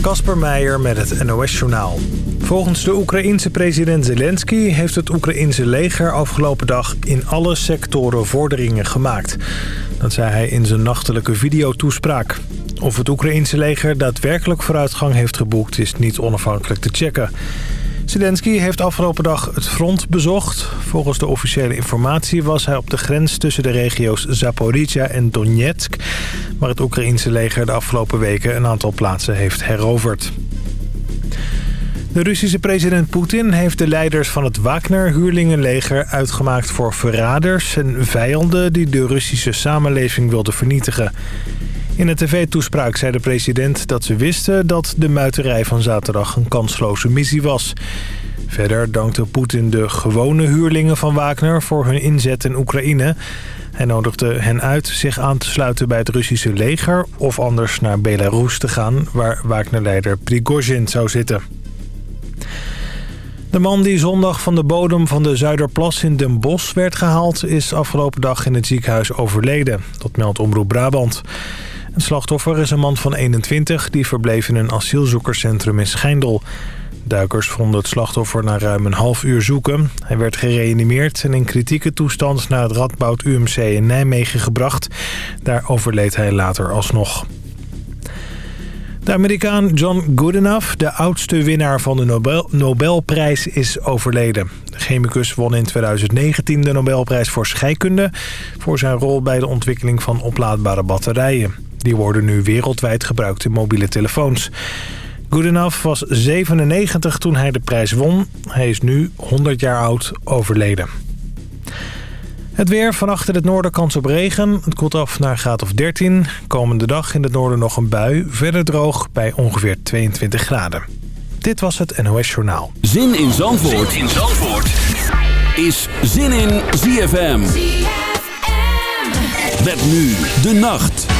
Kasper Meijer met het NOS-journaal. Volgens de Oekraïense president Zelensky heeft het Oekraïense leger afgelopen dag in alle sectoren vorderingen gemaakt. Dat zei hij in zijn nachtelijke videotoespraak. Of het Oekraïense leger daadwerkelijk vooruitgang heeft geboekt is niet onafhankelijk te checken. Zelensky heeft afgelopen dag het front bezocht. Volgens de officiële informatie was hij op de grens tussen de regio's Zaporizhia en Donetsk... waar het Oekraïense leger de afgelopen weken een aantal plaatsen heeft heroverd. De Russische president Poetin heeft de leiders van het Wagner-huurlingenleger uitgemaakt voor verraders en vijanden die de Russische samenleving wilden vernietigen. In een tv-toespraak zei de president dat ze wisten dat de muiterij van zaterdag een kansloze missie was. Verder dankte Poetin de gewone huurlingen van Wagner voor hun inzet in Oekraïne. Hij nodigde hen uit zich aan te sluiten bij het Russische leger... of anders naar Belarus te gaan, waar Wagner-leider Prigozhin zou zitten. De man die zondag van de bodem van de Zuiderplas in Den Bosch werd gehaald... is afgelopen dag in het ziekenhuis overleden. Dat meldt Omroep Brabant. Het slachtoffer is een man van 21 die verbleef in een asielzoekerscentrum in Schijndel. Duikers vonden het slachtoffer na ruim een half uur zoeken. Hij werd gereanimeerd en in kritieke toestand naar het Radboud UMC in Nijmegen gebracht. Daar overleed hij later alsnog. De Amerikaan John Goodenough, de oudste winnaar van de Nobel Nobelprijs, is overleden. De chemicus won in 2019 de Nobelprijs voor scheikunde... voor zijn rol bij de ontwikkeling van oplaadbare batterijen. Die worden nu wereldwijd gebruikt in mobiele telefoons. Goodenough was 97 toen hij de prijs won. Hij is nu 100 jaar oud overleden. Het weer, vannacht in het noorden kans op regen. Het koelt af naar graad of 13. Komende dag in het noorden nog een bui. Verder droog bij ongeveer 22 graden. Dit was het NOS Journaal. Zin in Zandvoort, zin in Zandvoort. is Zin in ZFM. ZFM. Met nu de nacht.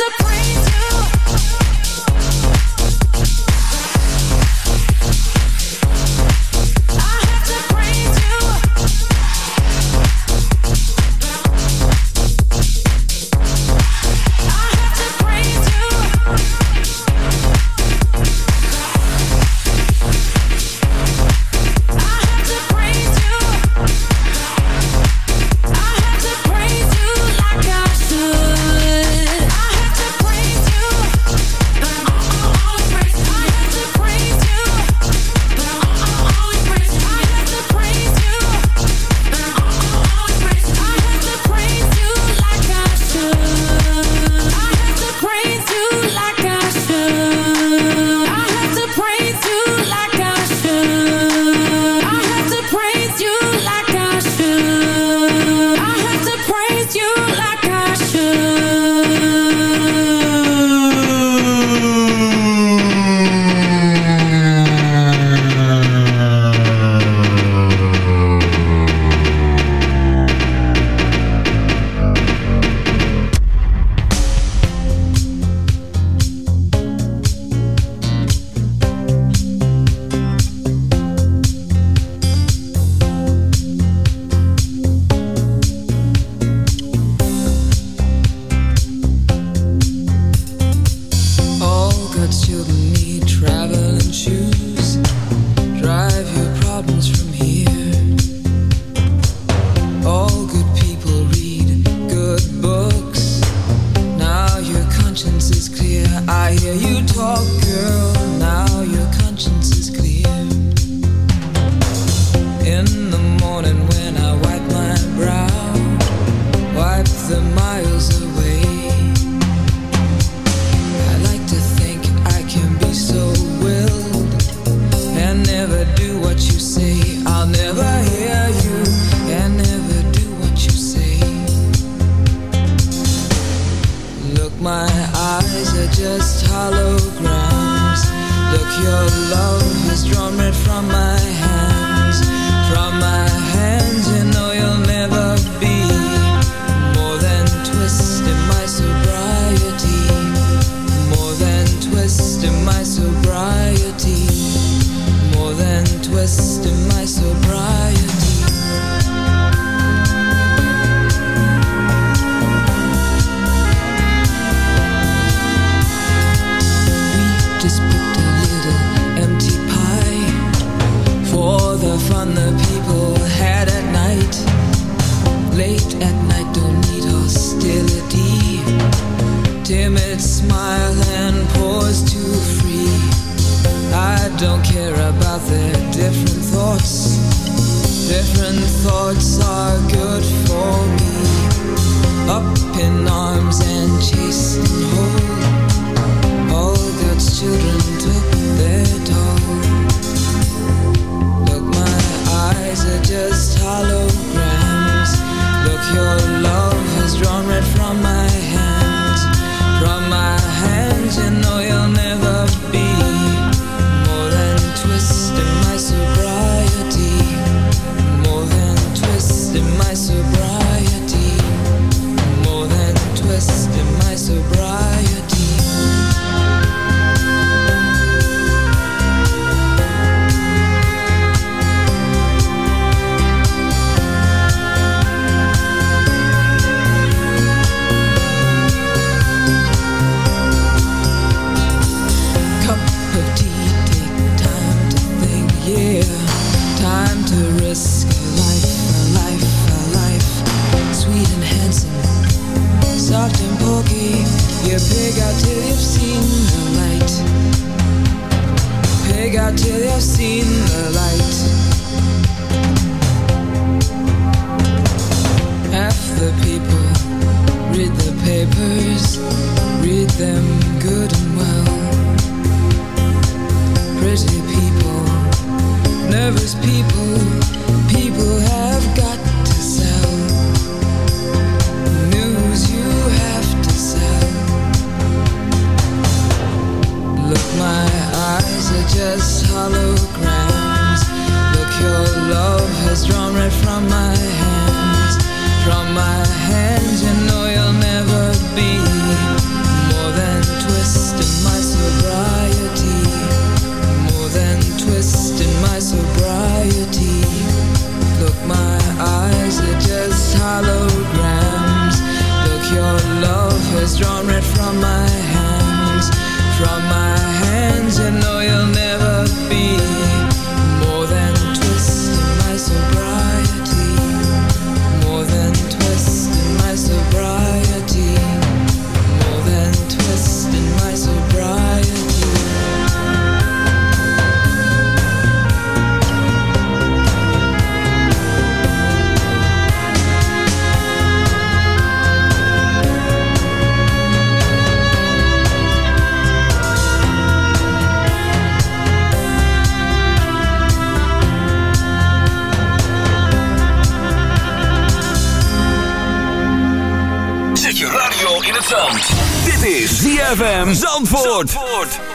supreme. Zandvoort.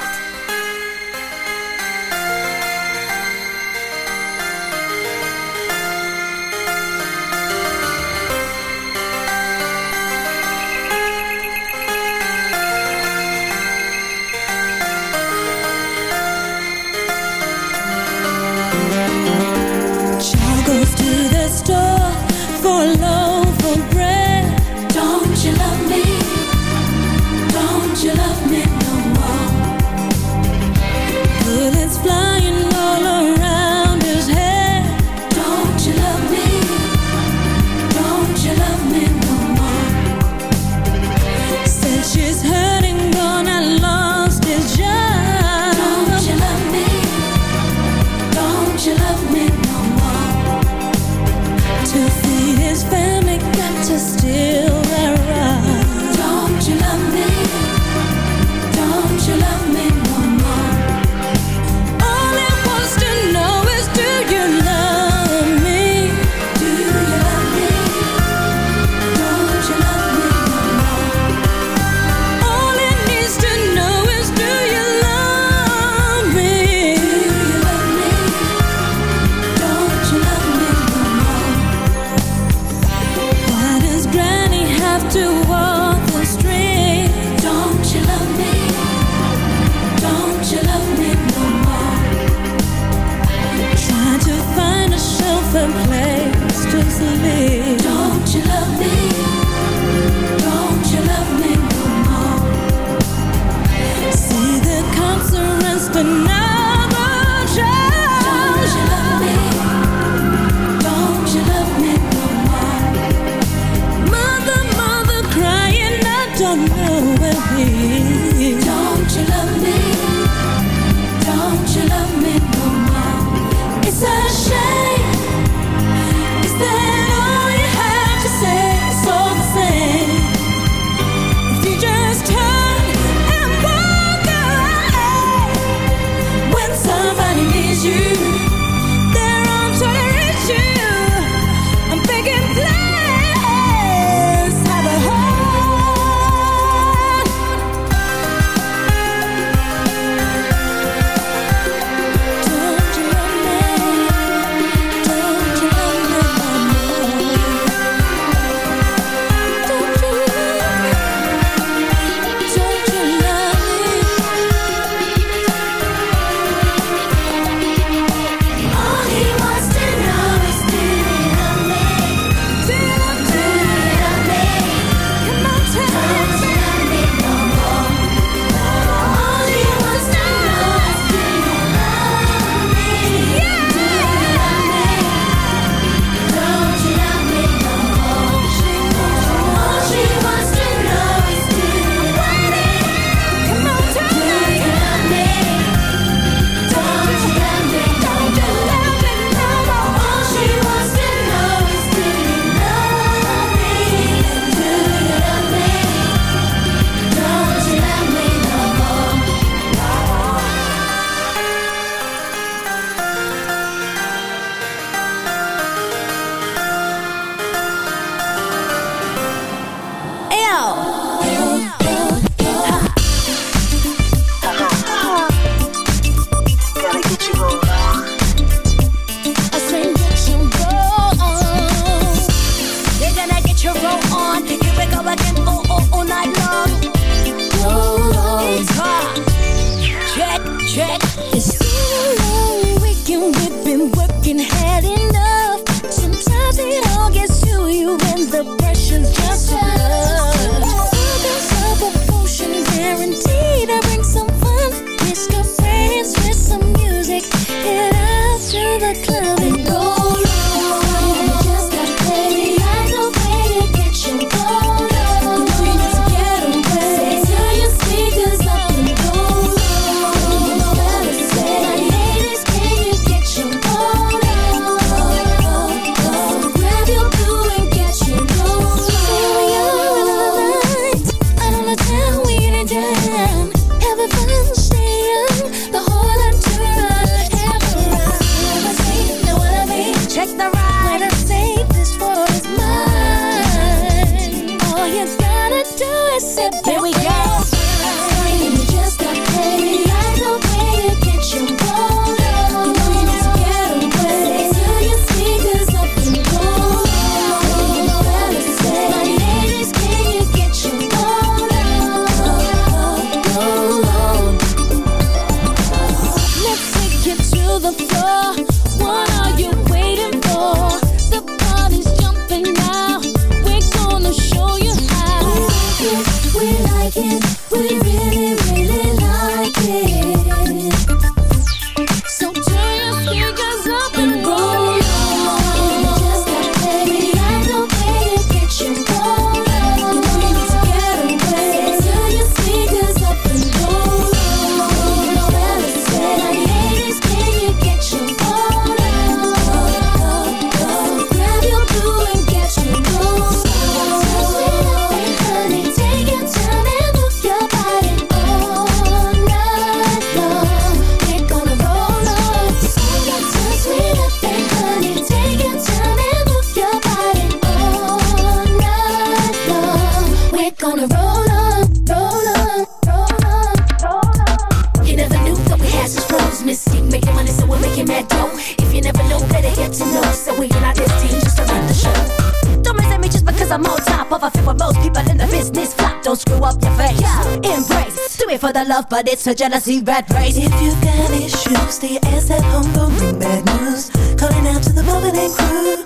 Love, but it's a jealousy red race. If you got issues, stay your ass at home, don't bring bad news. Calling out to the moment and crew.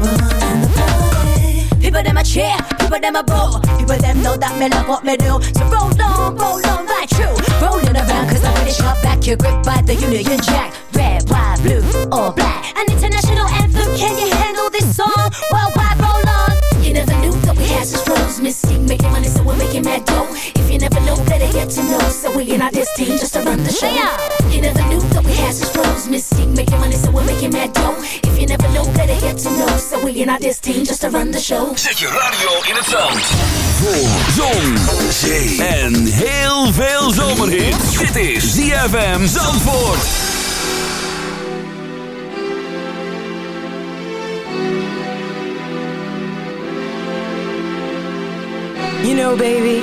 We're in the party. People them a cheer, people them a boo. People them know that me love what me do. So roll on, roll on, right true. Rolling around cause I'm pretty sharp back. You're gripped by the Union Jack. In our this team just to run the show. You never knew that we had such flows. Mystique making money, so we're making mad dough. If you never know, better get to know. So we in our this team just to run the show. Zet je radio in het zand. Voor zon, zee en heel veel zomerhit. Dit is ZFM Zandvoort. You know, baby,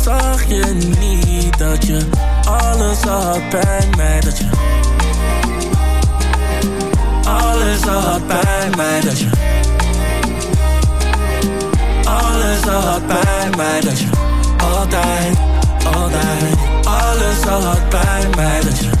had bij mij Dat je alles had bij mij Dat je alles had bij mij Dat je altijd, altijd Alles had bij mij Dat je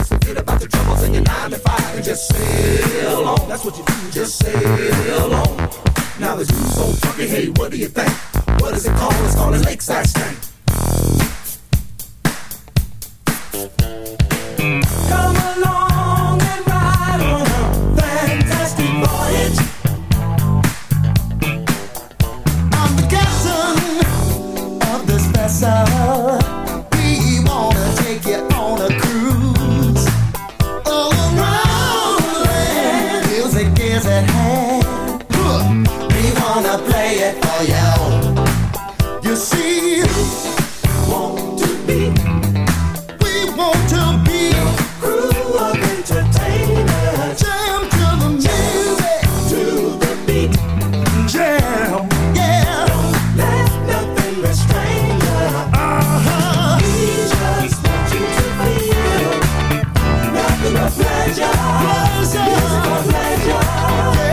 Just sail on. That's what you do, just sail on. Now the dude's so funky, hey, what do you think? What is it called? It's called a lakeside stank. Pleasure. Pleasure. Musical pleasure.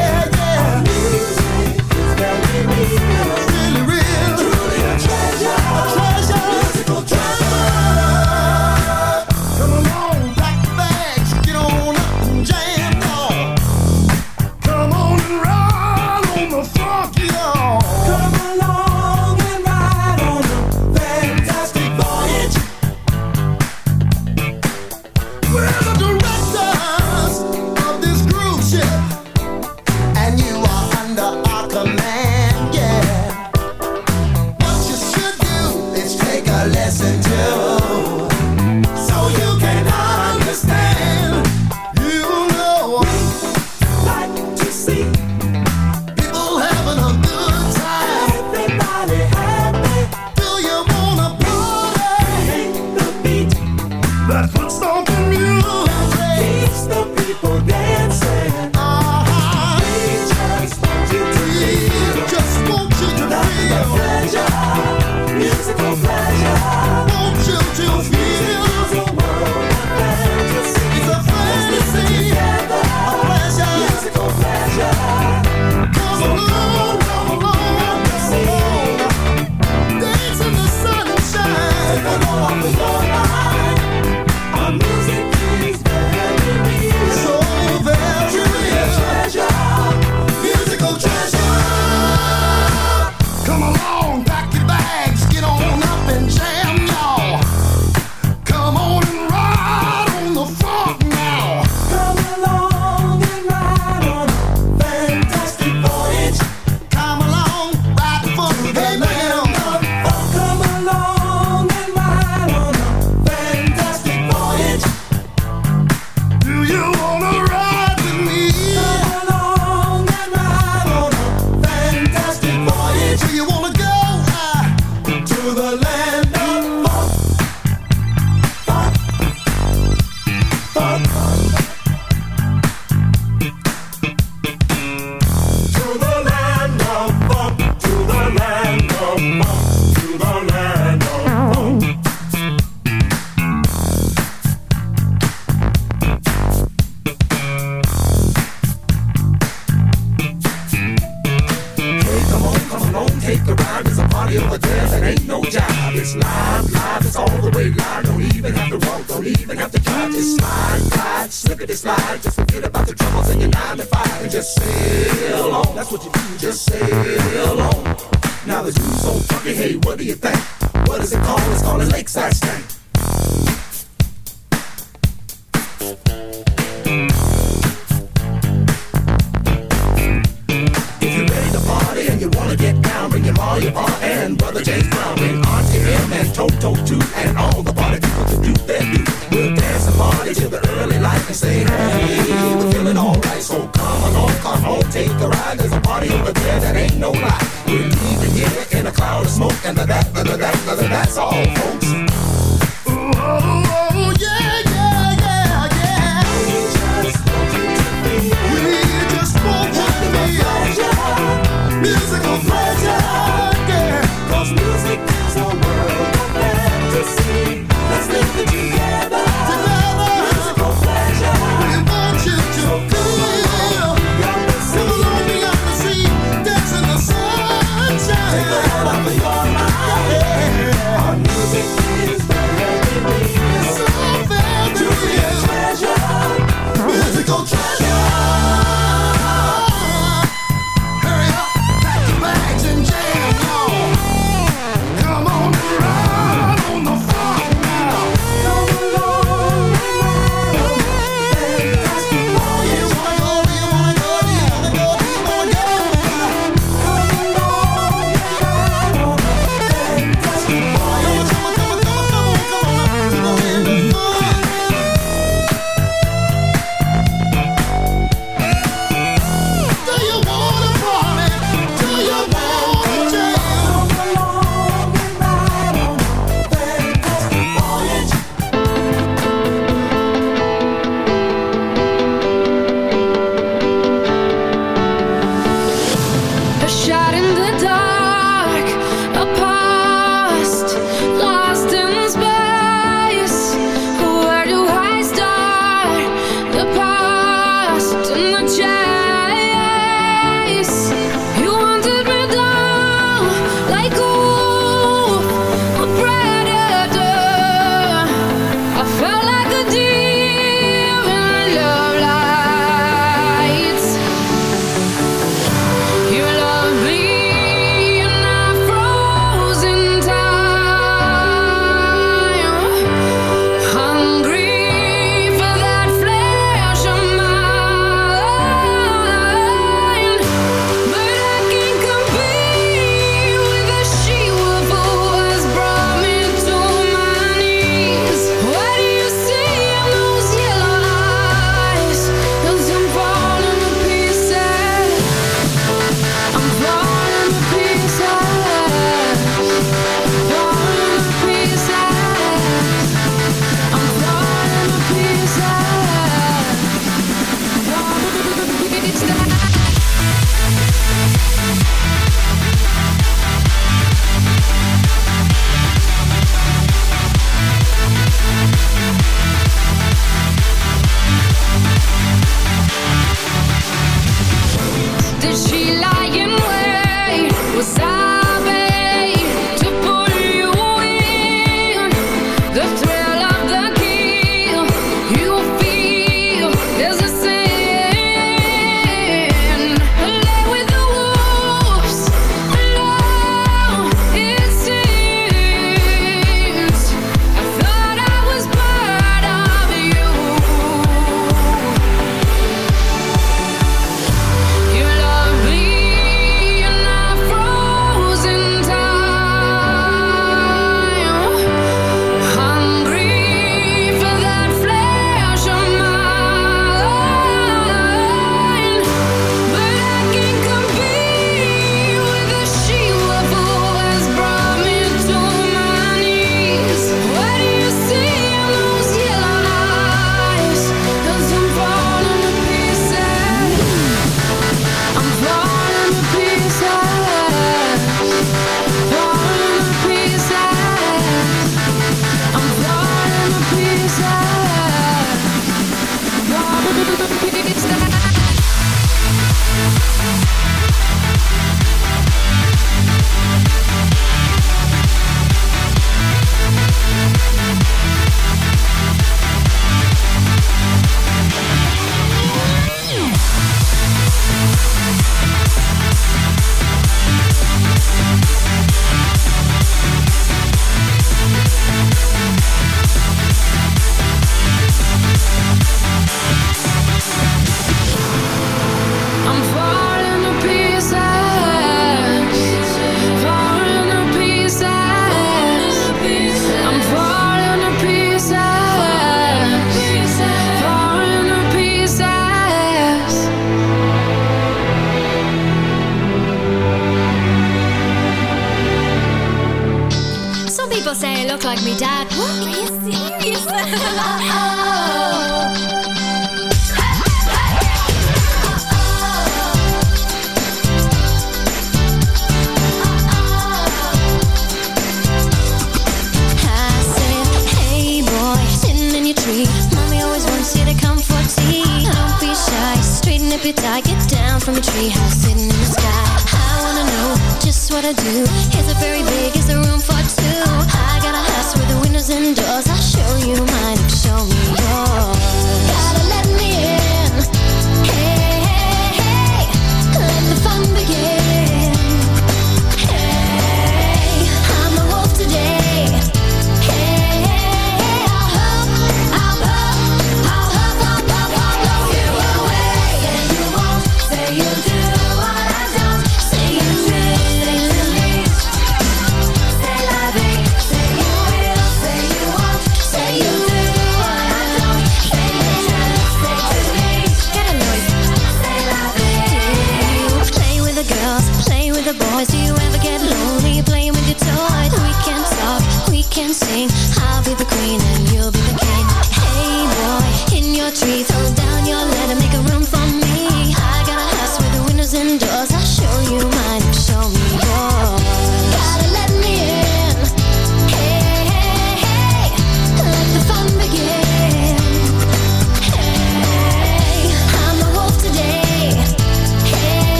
It's the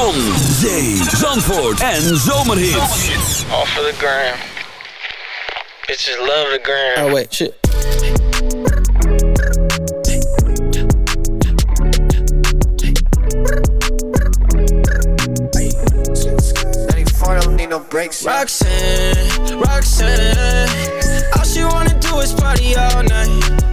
zon, zee, zandvoort en zomerhits. Off of the gram. Bitches love the gram. Oh wait, shit. don't need no breaks. Roxanne, Roxanne, all she wanna do is party all night.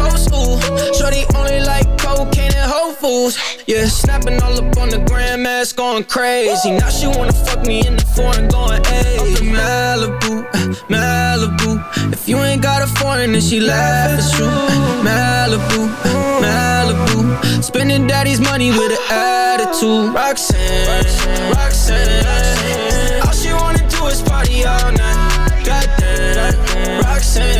coast, ooh. Shorty only like cocaine and Whole Foods, yeah. Snapping all up on the grandmas, going crazy. Now she wanna fuck me in the foreign, going hey. Malibu, Malibu. If you ain't got a foreign, then she laugh, it's true. Malibu, Malibu. Spending daddy's money with an attitude. Roxanne, Roxanne. All she wanna do is party all night. Goddamn, Roxanne.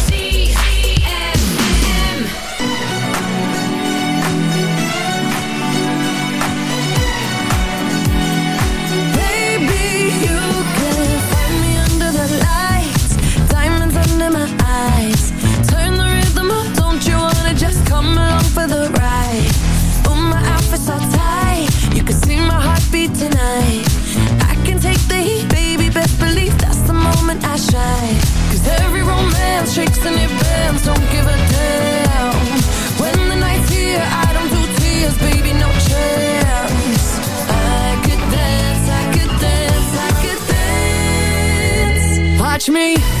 Dance. Watch me